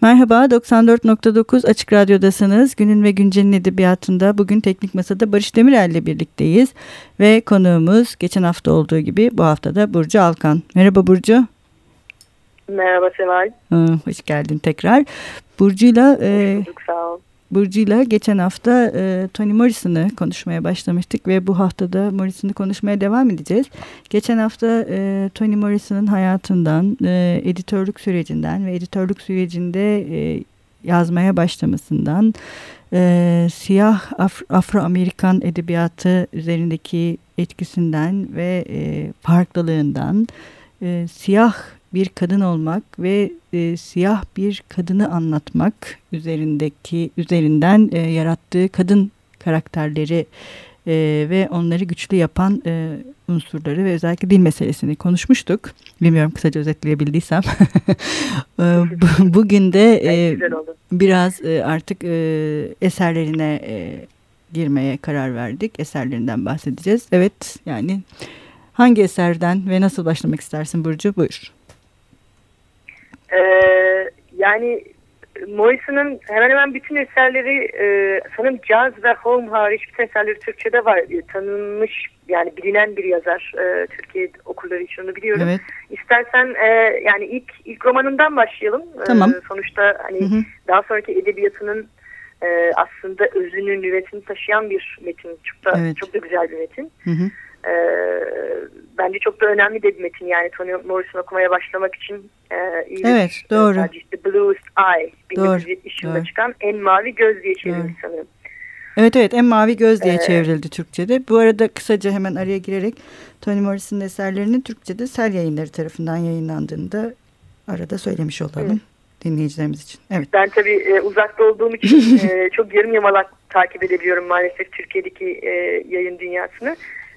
Merhaba, 94.9 Açık Radyo'dasınız. Günün ve Güncel'in edebiyatında bugün Teknik Masa'da Barış Demirel ile birlikteyiz. Ve konuğumuz geçen hafta olduğu gibi bu hafta da Burcu Alkan. Merhaba Burcu. Merhaba Seval. Hoş geldin tekrar. Burcu'yla... E, sağ ol. Burcu'yla geçen hafta e, Toni Morrison'ı konuşmaya başlamıştık ve bu haftada Morrison'ı konuşmaya devam edeceğiz. Geçen hafta e, Toni Morrison'ın hayatından, e, editörlük sürecinden ve editörlük sürecinde e, yazmaya başlamasından, e, siyah Af Afro-Amerikan edebiyatı üzerindeki etkisinden ve e, farklılığından, e, siyah bir kadın olmak ve e, siyah bir kadını anlatmak üzerindeki üzerinden e, yarattığı kadın karakterleri e, ve onları güçlü yapan e, unsurları ve özellikle dil meselesini konuşmuştuk. Bilmiyorum kısaca özetleyebildiysem. e, bu, bugün de e, biraz e, artık e, eserlerine e, girmeye karar verdik. Eserlerinden bahsedeceğiz. Evet yani hangi eserden ve nasıl başlamak istersin Burcu? Buyur. Ee, yani Morrison'ın hemen hemen bütün eserleri e, sanırım Jazz ve Home hariç bütün eserleri Türkçe'de var. E, tanınmış yani bilinen bir yazar. E, Türkiye okulları için onu biliyorum. Evet. İstersen e, yani ilk ilk romanından başlayalım. E, tamam. E, sonuçta hani hı hı. daha sonraki edebiyatının e, aslında özünün nüvesini taşıyan bir metin. Çok da evet. çok da güzel bir metin. Hı hı. E, bence çok da önemli de bir metin yani Toni Morrison okumaya başlamak için e, iyi evet, bir doğru. tercih. The Bluest Eye 1970 yılında çıkan En Mavi Göz diye çevrilmiş sanırım. Evet evet En Mavi Göz diye ee, çevrildi Türkçe'de. Bu arada kısaca hemen araya girerek Toni Morrison'ın eserlerinin Türkçe'de Sel Yayınları tarafından yayınlandığını da arada söylemiş olalım. Evet dinleyicilerimiz için. Evet. Ben tabii e, uzakta olduğum için e, çok yarım yamalak takip edebiliyorum maalesef Türkiye'deki e, yayın dünyasını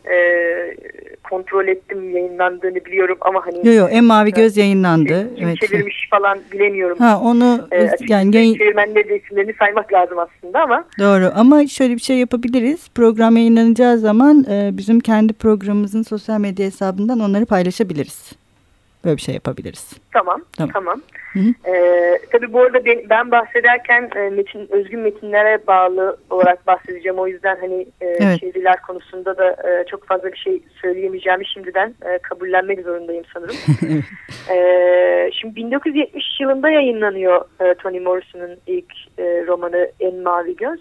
e, kontrol ettim yayınlandığını biliyorum ama hani Yo yo En Mavi Göz yayınlandı. Kim evet. çevirmiş falan bilemiyorum. Ha onu e, yani yayın... çevirmenleri de isimlerini saymak lazım aslında ama. Doğru ama şöyle bir şey yapabiliriz. Program yayınlanacağı zaman e, bizim kendi programımızın sosyal medya hesabından onları paylaşabiliriz. Böyle bir şey yapabiliriz. Tamam, tamam. tamam. Hı hı. Ee, tabii bu arada ben, ben bahsederken e, metin, özgün metinlere bağlı olarak bahsedeceğim. O yüzden hani e, evet. çeviriler konusunda da e, çok fazla bir şey söyleyemeyeceğimi şimdiden e, kabullenmek zorundayım sanırım. e, şimdi 1970 yılında yayınlanıyor e, Toni Morrison'ın ilk e, romanı En Mavi Göz.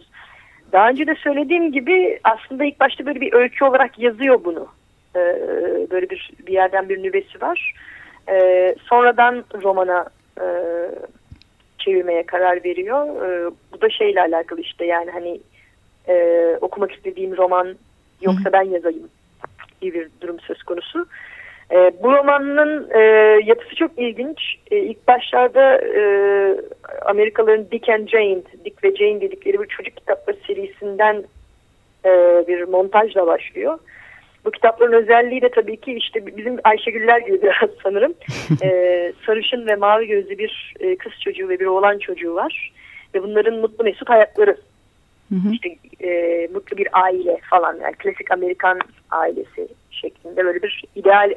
Daha önce de söylediğim gibi aslında ilk başta böyle bir öykü olarak yazıyor bunu. E, böyle bir, bir yerden bir nüvesi var. E, sonradan romana çevirmeye karar veriyor. E, bu da şeyle alakalı işte yani hani e, okumak istediğim roman yoksa Hı. ben yazayım gibi bir durum söz konusu. E, bu romanın e, yapısı çok ilginç. E, ilk başlarda e, Amerikalıların Dick and Jane, Dick ve Jane dedikleri bir çocuk kitapları serisinden e, bir montajla başlıyor. Bu kitapların özelliği de tabii ki işte bizim Ayşegüller gibi biraz sanırım. ee, sarışın ve mavi gözlü bir e, kız çocuğu ve bir oğlan çocuğu var. Ve bunların mutlu mesut hayatları. Hı hı. İşte e, mutlu bir aile falan yani klasik Amerikan ailesi şeklinde böyle bir ideal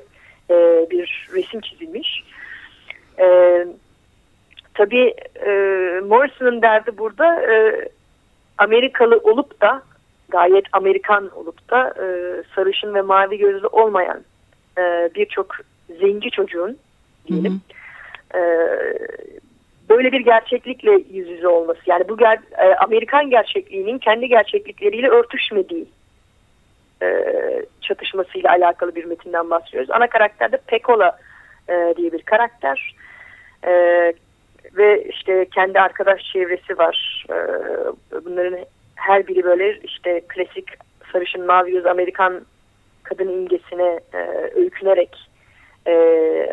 e, bir resim çizilmiş. E, tabii e, Morrison'ın derdi burada e, Amerikalı olup da gayet Amerikan olup da e, sarışın ve mavi gözlü olmayan e, birçok zenci çocuğun diyelim hı hı. E, böyle bir gerçeklikle yüz yüze olması yani bu ger e, Amerikan gerçekliğinin kendi gerçeklikleriyle örtüşmediği e, çatışmasıyla alakalı bir metinden bahsediyoruz. Ana karakter de Pekola e, diye bir karakter. E, ve işte kendi arkadaş çevresi var. E, bunların her biri böyle işte klasik sarışın mavi göz Amerikan kadın imgesine e, öykünerek e,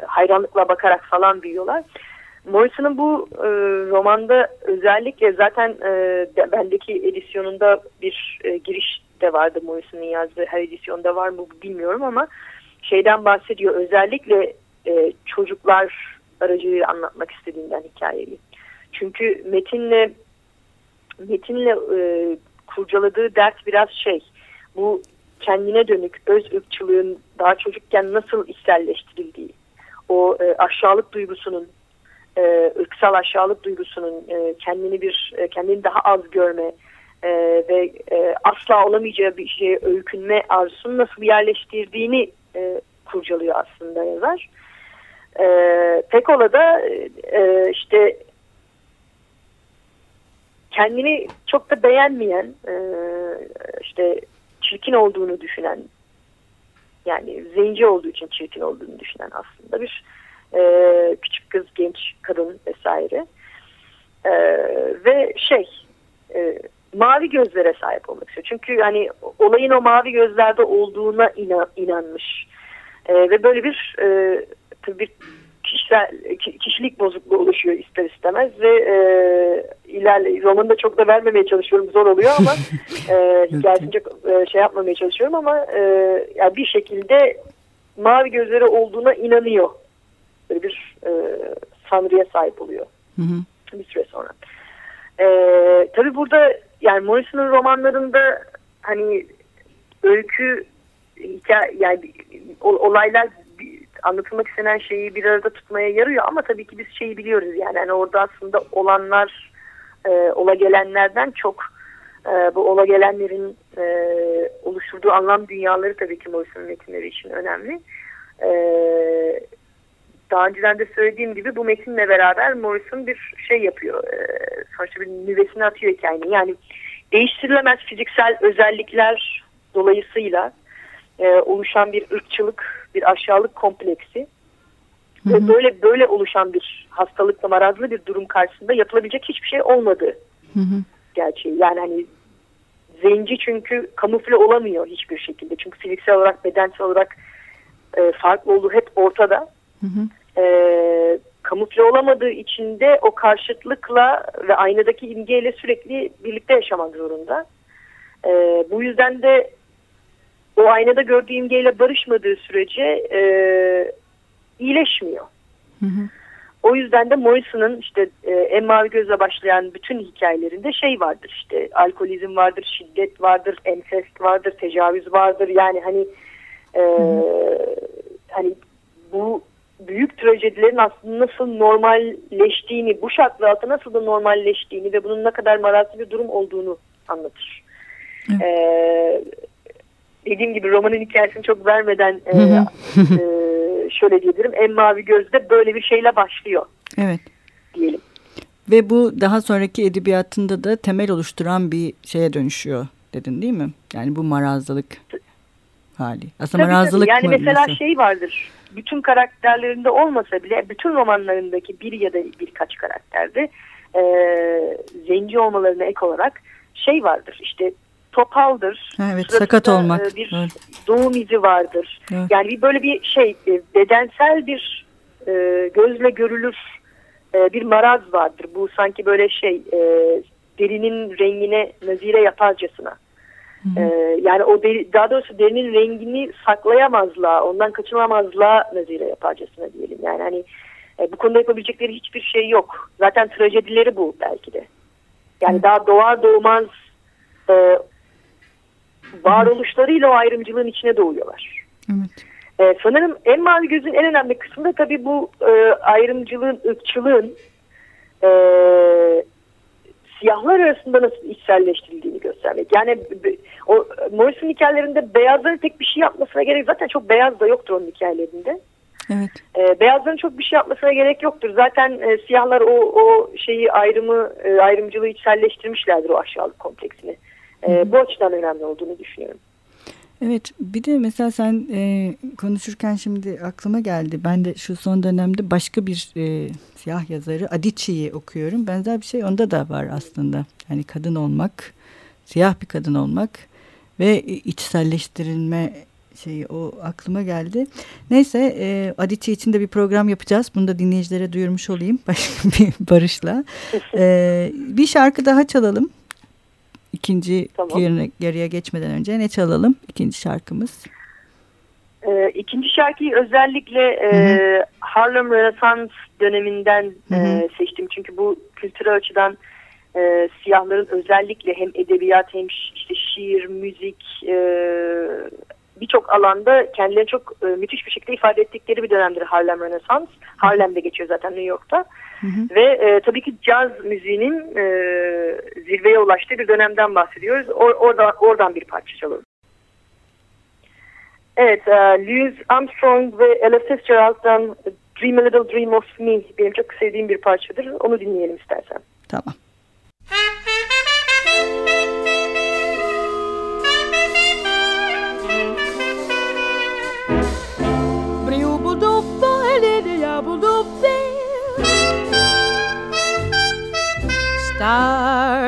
hayranlıkla bakarak falan büyüyorlar. Morrison'ın bu e, romanda özellikle zaten e, bendeki edisyonunda bir e, giriş de vardı Morrison'ın yazdığı her edisyonda var mı bilmiyorum ama şeyden bahsediyor özellikle e, çocuklar aracılığıyla anlatmak istediğinden hikayeyi. Çünkü metinle metinle e, kurcaladığı dert biraz şey bu kendine dönük öz ırkçılığın daha çocukken nasıl içselleştirildiği o e, aşağılık duygusunun e, ırksal aşağılık duygusunun e, kendini bir e, kendini daha az görme e, ve e, asla olamayacağı bir şeye öykünme arzusunu nasıl yerleştirdiğini e, kurcalıyor aslında yazar. E, Pekola da e, işte kendini çok da beğenmeyen e, işte çirkin olduğunu düşünen yani zenci olduğu için çirkin olduğunu düşünen aslında bir e, küçük kız, genç kadın vesaire. E, ve şey e, mavi gözlere sahip olmak istiyor. Çünkü hani olayın o mavi gözlerde olduğuna inan, inanmış. E, ve böyle bir e, bir kişisel kişilik bozukluğu oluşuyor ister istemez ve e, ilerle romanı da çok da vermemeye çalışıyorum zor oluyor ama e, hikayesini çok e, şey yapmamaya çalışıyorum ama e, yani bir şekilde mavi gözleri olduğuna inanıyor böyle bir e, sanrıya sahip oluyor hı hı. bir süre sonra. E, tabii burada yani Morrison'un romanlarında hani öykü hikaye yani olaylar anlatılmak istenen şeyi bir arada tutmaya yarıyor ama tabii ki biz şeyi biliyoruz yani, yani orada aslında olanlar e, ola gelenlerden çok e, bu ola gelenlerin e, oluşturduğu anlam dünyaları tabii ki Morrison'un metinleri için önemli. E, daha önceden de söylediğim gibi bu metinle beraber Morrison bir şey yapıyor. E, sonuçta bir nüvesini atıyor hikayenin. Yani değiştirilemez fiziksel özellikler dolayısıyla e, oluşan bir ırkçılık, bir aşağılık kompleksi hı hı. ve böyle böyle oluşan bir hastalıkla marazlı bir durum karşısında yapılabilecek hiçbir şey olmadı. Hı hı. Gerçeği. Yani hani zenci çünkü kamufle olamıyor hiçbir şekilde. Çünkü fiziksel olarak, bedensel olarak e, farklı olduğu hep ortada. Hı hı e, kamufle olamadığı için de o karşıtlıkla ve aynadaki imgeyle sürekli birlikte yaşamak zorunda. E, bu yüzden de o aynada gördüğü imgeyle barışmadığı sürece e, iyileşmiyor. Hı hı. O yüzden de Morrison'ın işte e, en mavi gözle başlayan bütün hikayelerinde şey vardır işte alkolizm vardır, şiddet vardır, ensest vardır, tecavüz vardır. Yani hani e, hani bu büyük trajedilerin aslında nasıl normalleştiğini, bu şartlar altında nasıl da normalleştiğini ve bunun ne kadar marazlı bir durum olduğunu anlatır. Ee, dediğim gibi romanın hikayesini çok vermeden e, e, şöyle diyebilirim. En Mavi Göz'de böyle bir şeyle başlıyor. Evet. Diyelim. Ve bu daha sonraki edebiyatında da temel oluşturan bir şeye dönüşüyor dedin değil mi? Yani bu marazlılık hali. Aslında tabii, marazlılık tabii. Yani mesela nasıl? şey vardır bütün karakterlerinde olmasa bile bütün romanlarındaki bir ya da birkaç karakterde e, zenci olmalarına ek olarak şey vardır işte topaldır. Evet sakat olmak. E, bir evet. doğum izi vardır. Evet. Yani bir böyle bir şey e, bedensel bir e, gözle görülür e, bir maraz vardır. Bu sanki böyle şey e, derinin rengine nazire yaparcasına. Ee, yani o deri, daha doğrusu derinin rengini saklayamazlar, ondan kaçınamazlar nazire yaparcasına diyelim. Yani hani e, bu konuda yapabilecekleri hiçbir şey yok. Zaten trajedileri bu belki de. Yani Hı. daha doğar doğmaz e, varoluşlarıyla o ayrımcılığın içine doğuyorlar. Evet. E, sanırım en mavi gözün en önemli kısmı da tabii bu e, ayrımcılığın, ırkçılığın e, siyahlar arasında nasıl içselleştirildiğini göstermek. Yani o Morrison hikayelerinde beyazların tek bir şey yapmasına gerek zaten çok beyaz da yoktur onun hikayelerinde. Evet. E, beyazların çok bir şey yapmasına gerek yoktur. Zaten e, siyahlar o, o şeyi ayrımı e, ayrımcılığı içselleştirmişlerdir o aşağılık kompleksini. E, bu açıdan önemli olduğunu düşünüyorum. Evet bir de mesela sen e, konuşurken şimdi aklıma geldi. Ben de şu son dönemde başka bir e, siyah yazarı Adichie'yi okuyorum. Benzer bir şey onda da var aslında. Yani kadın olmak, siyah bir kadın olmak ve içselleştirilme şeyi o aklıma geldi. Neyse e, Adichie için de bir program yapacağız. Bunu da dinleyicilere duyurmuş olayım başka bir barışla. E, bir şarkı daha çalalım. İkinci tamam. yarıya geçmeden önce ne çalalım? İkinci şarkımız. Ee, ikinci şarkıyı özellikle e, Harlem Renaissance döneminden e, seçtim. Çünkü bu kültürel açıdan e, siyahların özellikle hem edebiyat hem işte şiir, müzik e, birçok alanda kendilerini çok e, müthiş bir şekilde ifade ettikleri bir dönemdir Harlem Rönesans. Harlem'de geçiyor zaten New York'ta. Hı hı. Ve e, tabii ki caz müziğinin e, zirveye ulaştığı bir dönemden bahsediyoruz. Or, orada, oradan bir parça çalalım. Evet, e, Louis Armstrong ve Ella Fitzgerald'dan Dream a Little Dream of Me benim çok sevdiğim bir parçadır. Onu dinleyelim istersen. Tamam.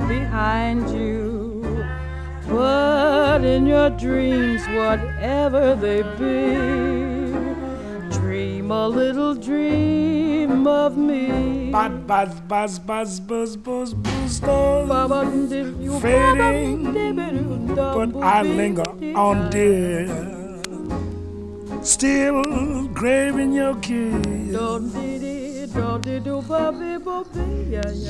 behind you. But in your dreams, whatever they be, dream a little dream of me. Buzz, buzz, buzz, buzz, buzz, buzz, buzz, buzz. Fading, but I linger on, dear still craving your kiss.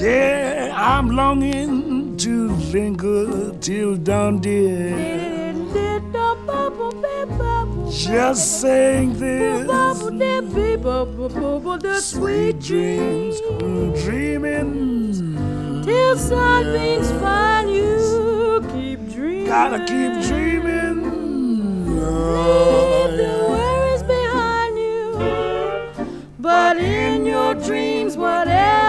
Yeah, I'm longing to linger till dawn, dear. Just saying this. Sweet dreams, dreaming. Till sunbeams find you, keep dreaming. Gotta keep dreaming. Oh, But in dreams, whatever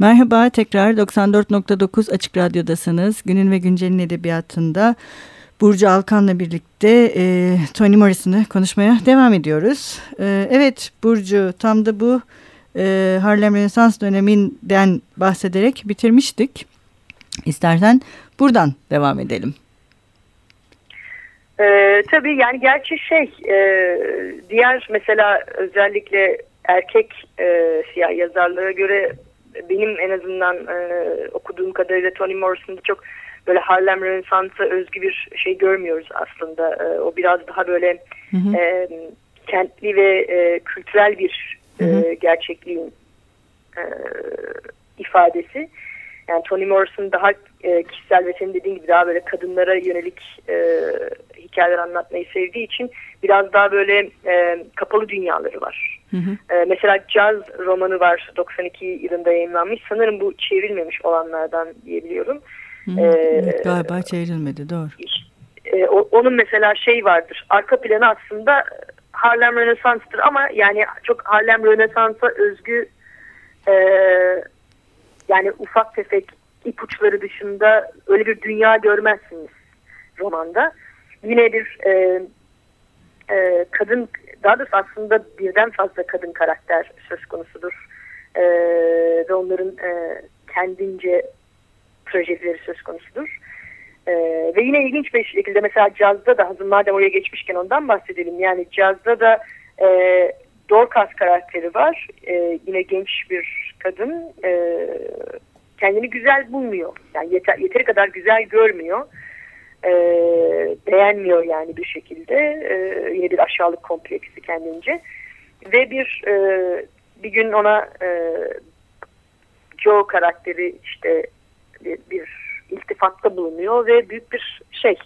Merhaba tekrar 94.9 Açık Radyo'dasınız. Günün ve Güncel'in edebiyatında Burcu Alkan'la birlikte e, Toni Morrison'ı konuşmaya devam ediyoruz. E, evet Burcu tam da bu e, Harlem Rönesans döneminden bahsederek bitirmiştik. İstersen buradan devam edelim. Ee, tabii yani gerçi şey e, diğer mesela özellikle erkek e, siyah yazarlara göre benim en azından e, okuduğum kadarıyla Toni Morrison'da çok böyle Harlem Rönesans'a özgü bir şey görmüyoruz aslında. E, o biraz daha böyle hı hı. E, kentli ve e, kültürel bir E, gerçekliğin e, ifadesi. Yani Toni Morrison daha e, kişisel ve senin dediğin gibi daha böyle kadınlara yönelik e, hikayeler anlatmayı sevdiği için biraz daha böyle e, kapalı dünyaları var. Hı hı. E, mesela Jazz romanı var 92 yılında yayınlanmış. Sanırım bu çevrilmemiş olanlardan diyebiliyorum. Hı hı. E, evet, galiba çevrilmedi doğru. E, onun mesela şey vardır. Arka planı aslında Harlem Rönesans'tır ama yani çok Harlem Rönesans'a özgü e, yani ufak tefek ipuçları dışında öyle bir dünya görmezsiniz romanda. Yine bir e, e, kadın daha doğrusu aslında birden fazla kadın karakter söz konusudur. E, ve onların e, kendince trajedileri söz konusudur. E, ve yine ilginç bir şekilde mesela cazda da hazır madem oraya geçmişken ondan bahsedelim. Yani cazda da e, Dorcas karakteri var. E, yine genç bir kadın. E, kendini güzel bulmuyor. Yani yeter, yeteri kadar güzel görmüyor. E, beğenmiyor yani bir şekilde. E, yine bir aşağılık kompleksi kendince. Ve bir e, bir gün ona e, Joe karakteri işte bir, bir iltifatta bulunuyor ve büyük bir şey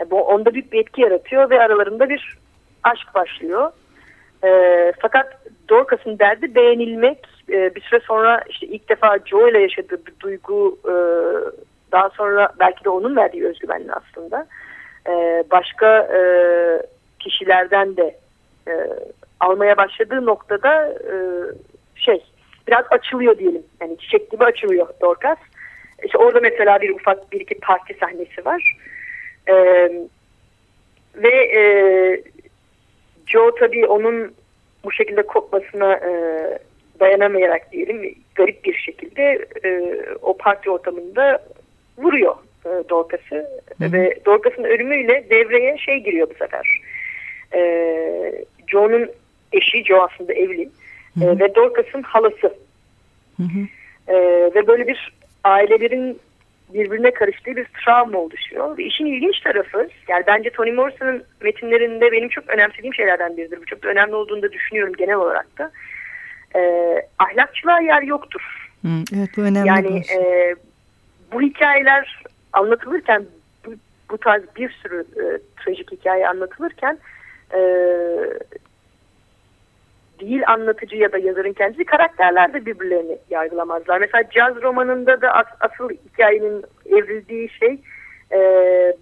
e, bu onda büyük bir etki yaratıyor ve aralarında bir aşk başlıyor. E, fakat Dorcas'ın derdi beğenilmek. E, bir süre sonra işte ilk defa Joe ile yaşadığı bir duygu e, daha sonra belki de onun verdiği özgüvenli aslında. E, başka e, kişilerden de e, almaya başladığı noktada e, şey biraz açılıyor diyelim. Yani çiçek gibi açılıyor Dorcas. İşte orada mesela bir ufak bir iki parti sahnesi var. E, ve e, Joe tabii onun bu şekilde kopmasına e, dayanamayarak diyelim garip bir şekilde e, o parti ortamında vuruyor e, Dorcas'ı ve Dorcas'ın ölümüyle devreye şey giriyor bu sefer. E, Joe'nun eşi Joe aslında evli hı hı. E, ve Dorcas'ın halası. Hı hı. E, ve böyle bir ailelerin birbirine karıştığı bir travma oluşuyor. Ve işin ilginç tarafı yani bence Toni Morrison'ın metinlerinde benim çok önemsediğim şeylerden biridir. Bu çok da önemli olduğunu da düşünüyorum genel olarak da. E, ahlakçılığa yer yoktur. Hı, evet bu önemli. Yani e, bu hikayeler anlatılırken bu, bu tarz bir sürü e, trajik hikaye anlatılırken e, değil anlatıcı ya da yazarın kendisi karakterler de birbirlerini yargılamazlar. Mesela caz romanında da as, asıl hikayenin evrildiği şey e,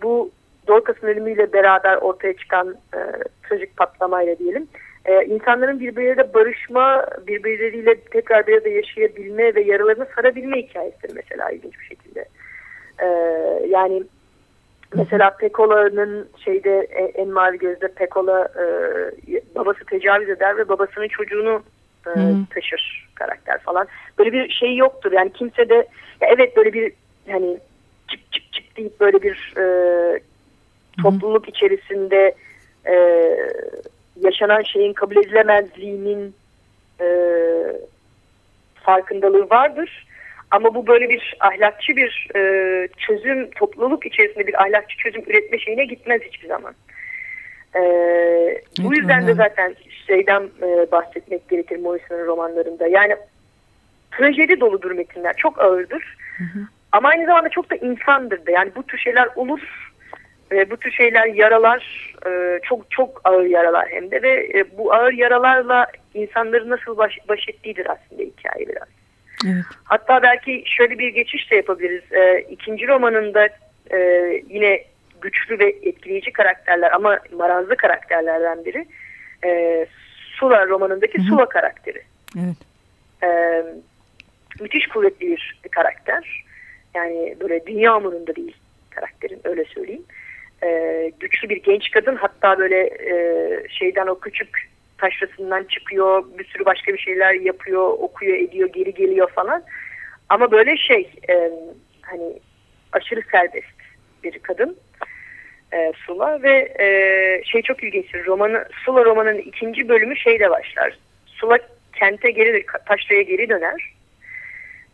bu Dorcas'ın ölümüyle beraber ortaya çıkan e, trajik patlamayla diyelim. E, insanların birbirleriyle barışma, birbirleriyle tekrar bir arada yaşayabilme ve yaralarını sarabilme hikayesidir mesela ilginç bir şekilde. E, yani Mesela Pekola'nın şeyde e, en mavi gözde Pekola e, babası tecavüz eder ve babasının çocuğunu e, taşır karakter falan. Böyle bir şey yoktur. Yani kimse de ya evet böyle bir hani çık çık çık deyip böyle bir e, topluluk içerisinde e, yaşanan şeyin kabul edilemezliğinin e, farkındalığı vardır. Ama bu böyle bir ahlakçı bir e, çözüm, topluluk içerisinde bir ahlakçı çözüm üretme şeyine gitmez hiçbir zaman. E, bu yüzden de zaten şeyden e, bahsetmek gerekir Morrison'ın romanlarında. Yani trajedi doludur metinler. Çok ağırdır. Hı hı. Ama aynı zamanda çok da insandır da. Yani bu tür şeyler olur. E, bu tür şeyler yaralar. E, çok çok ağır yaralar hem de. Ve e, bu ağır yaralarla insanların nasıl baş, baş ettiğidir aslında hikaye biraz. Evet. Hatta belki şöyle bir geçiş de yapabiliriz. E, ikinci romanında e, yine güçlü ve etkileyici karakterler ama marazlı karakterlerden biri. E, Sula romanındaki Hı -hı. Sula karakteri. Evet. E, müthiş kuvvetli bir, bir karakter. Yani böyle dünya umurunda değil karakterin öyle söyleyeyim. E, güçlü bir genç kadın hatta böyle e, şeyden o küçük taşrasından çıkıyor, bir sürü başka bir şeyler yapıyor, okuyor, ediyor, geri geliyor falan. Ama böyle şey, e, hani aşırı serbest bir kadın e, Sula ve e, şey çok ilginçtir. Romanı, Sula romanının ikinci bölümü şeyde başlar. Sula kente geri, taşraya geri döner.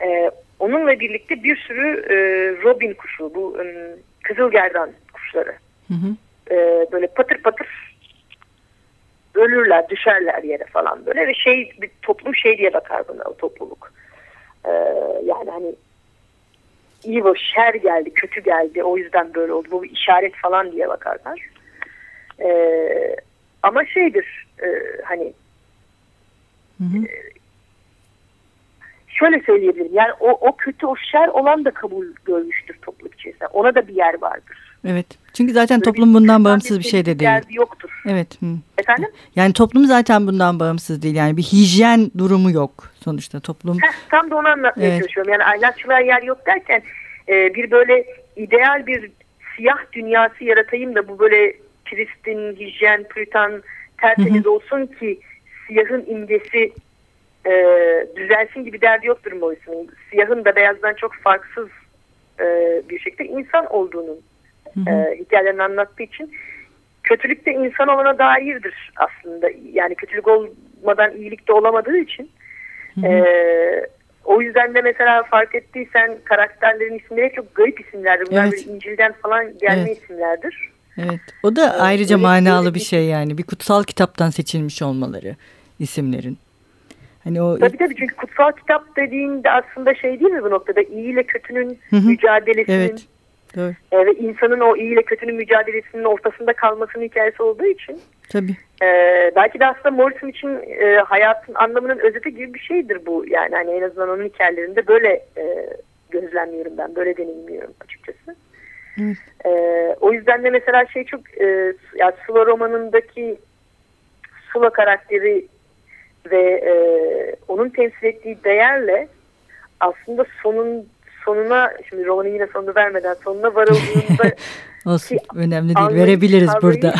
E, onunla birlikte bir sürü e, robin kuşu, bu e, kızılgerdan kuşları. Hı hı. E, böyle patır patır ölürler, düşerler yere falan böyle ve şey bir toplum şey diye bakar buna o topluluk. Ee, yani hani evil, şer geldi, kötü geldi o yüzden böyle oldu. Bu bir işaret falan diye bakarlar. Ee, ama şeydir e, hani hı hı. E, şöyle söyleyebilirim. Yani o, o kötü, o şer olan da kabul görmüştür topluluk içerisinde. Ona da bir yer vardır. Evet. Çünkü zaten Böyle toplum bundan bağımsız bir şey de değil. yoktur. Evet. Hı. Efendim? Yani toplum zaten bundan bağımsız değil. Yani bir hijyen durumu yok sonuçta toplum. Heh, tam da onu anlatmaya evet. çalışıyorum. Yani ahlakçılığa yer yok derken e, bir böyle ideal bir siyah dünyası yaratayım da bu böyle Kristin, hijyen, puritan tertemiz Hı -hı. olsun ki siyahın imgesi e, düzelsin gibi derdi yoktur Morrison'ın. Siyahın da beyazdan çok farksız e, bir şekilde insan olduğunun E, hikayelerini anlattığı için kötülük de insan olana dairdir aslında. Yani kötülük olmadan iyilik de olamadığı için. E, o yüzden de mesela fark ettiysen karakterlerin isimleri çok garip isimlerdir. Bunlar evet. İncil'den falan gelme evet. isimlerdir. Evet. O da ee, ayrıca manalı bir şey yani. Bir kutsal kitaptan seçilmiş olmaları isimlerin. Hani o tabii tabii çünkü kutsal kitap dediğinde aslında şey değil mi bu noktada iyi ile kötünün mücadelesinin evet. Doğru. E, ve insanın o iyi ile kötünün mücadelesinin ortasında kalmasının hikayesi olduğu için tabii. E, belki de aslında Morrison için e, hayatın anlamının özeti gibi bir şeydir bu. Yani hani en azından onun hikayelerinde böyle e, gözlemliyorum ben. Böyle deneyimliyorum açıkçası. Evet. E, o yüzden de mesela şey çok e, yani Sula romanındaki Sula karakteri ve e, onun temsil ettiği değerle aslında sonun sonuna şimdi romanın yine sonunu vermeden sonuna varıldığında Olsun önemli değil verebiliriz kavrayı, burada.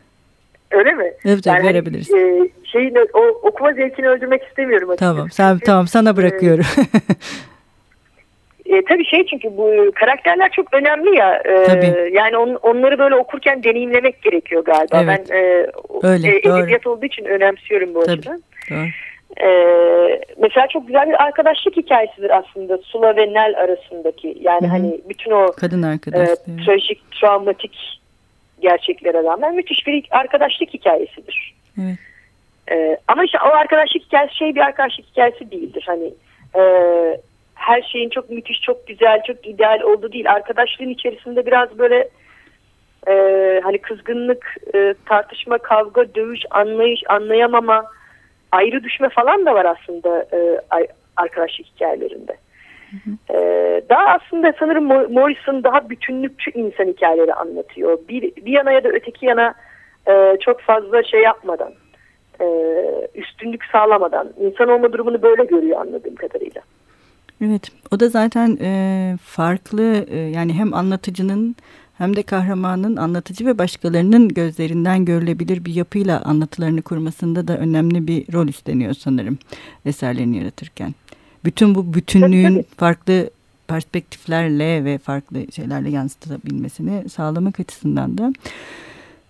öyle mi? Evet yani hani, verebiliriz. E, şeyin, o, okuma zevkini öldürmek istemiyorum. Açıkçası. Tamam sen, çünkü, tamam sana bırakıyorum. E, tabii şey çünkü bu karakterler çok önemli ya. E, tabii. Yani on, onları böyle okurken deneyimlemek gerekiyor galiba. Evet. Ben e, Öyle, e, edebiyat olduğu için önemsiyorum bu tabii. açıdan. Doğru. Ee, mesela çok güzel bir arkadaşlık hikayesidir aslında Sula ve Nel arasındaki. Yani Hı -hı. hani bütün o kadın arkadaş, e, trajik, travmatik gerçeklere rağmen müthiş bir arkadaşlık hikayesidir. Evet. Ee, ama işte o arkadaşlık hikayesi şey bir arkadaşlık hikayesi değildir. Hani e, her şeyin çok müthiş, çok güzel, çok ideal olduğu değil. Arkadaşlığın içerisinde biraz böyle e, hani kızgınlık, e, tartışma, kavga, dövüş, anlayış, anlayamama, ayrı düşme falan da var aslında e, arkadaşlık hikayelerinde. Hı hı. Ee, daha aslında sanırım Morrison daha bütünlükçü insan hikayeleri anlatıyor. Bir, bir yana ya da öteki yana e, çok fazla şey yapmadan, e, üstünlük sağlamadan insan olma durumunu böyle görüyor anladığım kadarıyla. Evet, o da zaten e, farklı e, yani hem anlatıcının hem de kahramanın anlatıcı ve başkalarının gözlerinden görülebilir bir yapıyla anlatılarını kurmasında da önemli bir rol üstleniyor sanırım eserlerini yaratırken. Bütün bu bütünlüğün farklı perspektiflerle ve farklı şeylerle yansıtabilmesini sağlamak açısından da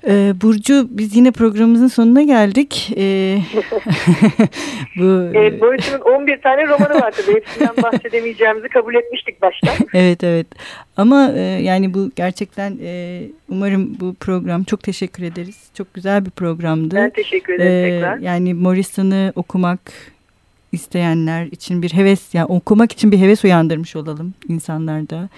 ee, Burcu biz yine programımızın sonuna geldik. Ee, bu evet, Boyut'un 11 tane romanı var tabii. Hepsinden bahsedemeyeceğimizi kabul etmiştik baştan. evet evet. Ama e, yani bu gerçekten e, umarım bu program çok teşekkür ederiz. Çok güzel bir programdı. Ben teşekkür ederim ee, tekrar. Yani Morrison'ı okumak isteyenler için bir heves yani okumak için bir heves uyandırmış olalım insanlarda.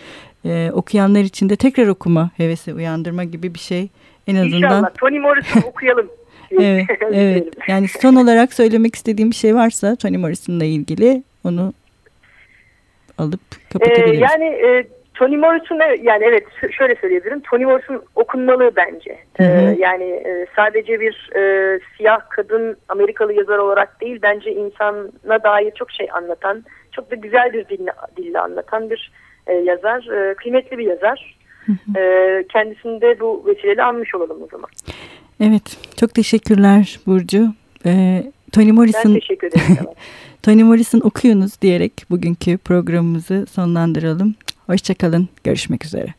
Ee, okuyanlar için de tekrar okuma hevesi uyandırma gibi bir şey en azından. İnşallah Toni Morrison okuyalım. evet, evet. Yani son olarak söylemek istediğim bir şey varsa Toni Morrison'la ilgili onu alıp kapatabiliriz. Ee, yani e, Toni Morrison yani evet şöyle söyleyebilirim. Toni Morrison okunmalı bence. Hı hı. Ee, yani e, sadece bir e, siyah kadın Amerikalı yazar olarak değil bence insana dair çok şey anlatan, çok da güzel bir dille, dille anlatan bir e, yazar. E, kıymetli bir yazar. Ee, kendisini de bu vesileyle anmış olalım o zaman. Evet, çok teşekkürler Burcu. Ee, Toni Morrison, ben teşekkür ederim. Toni Morrison okuyunuz diyerek bugünkü programımızı sonlandıralım. Hoşçakalın, görüşmek üzere.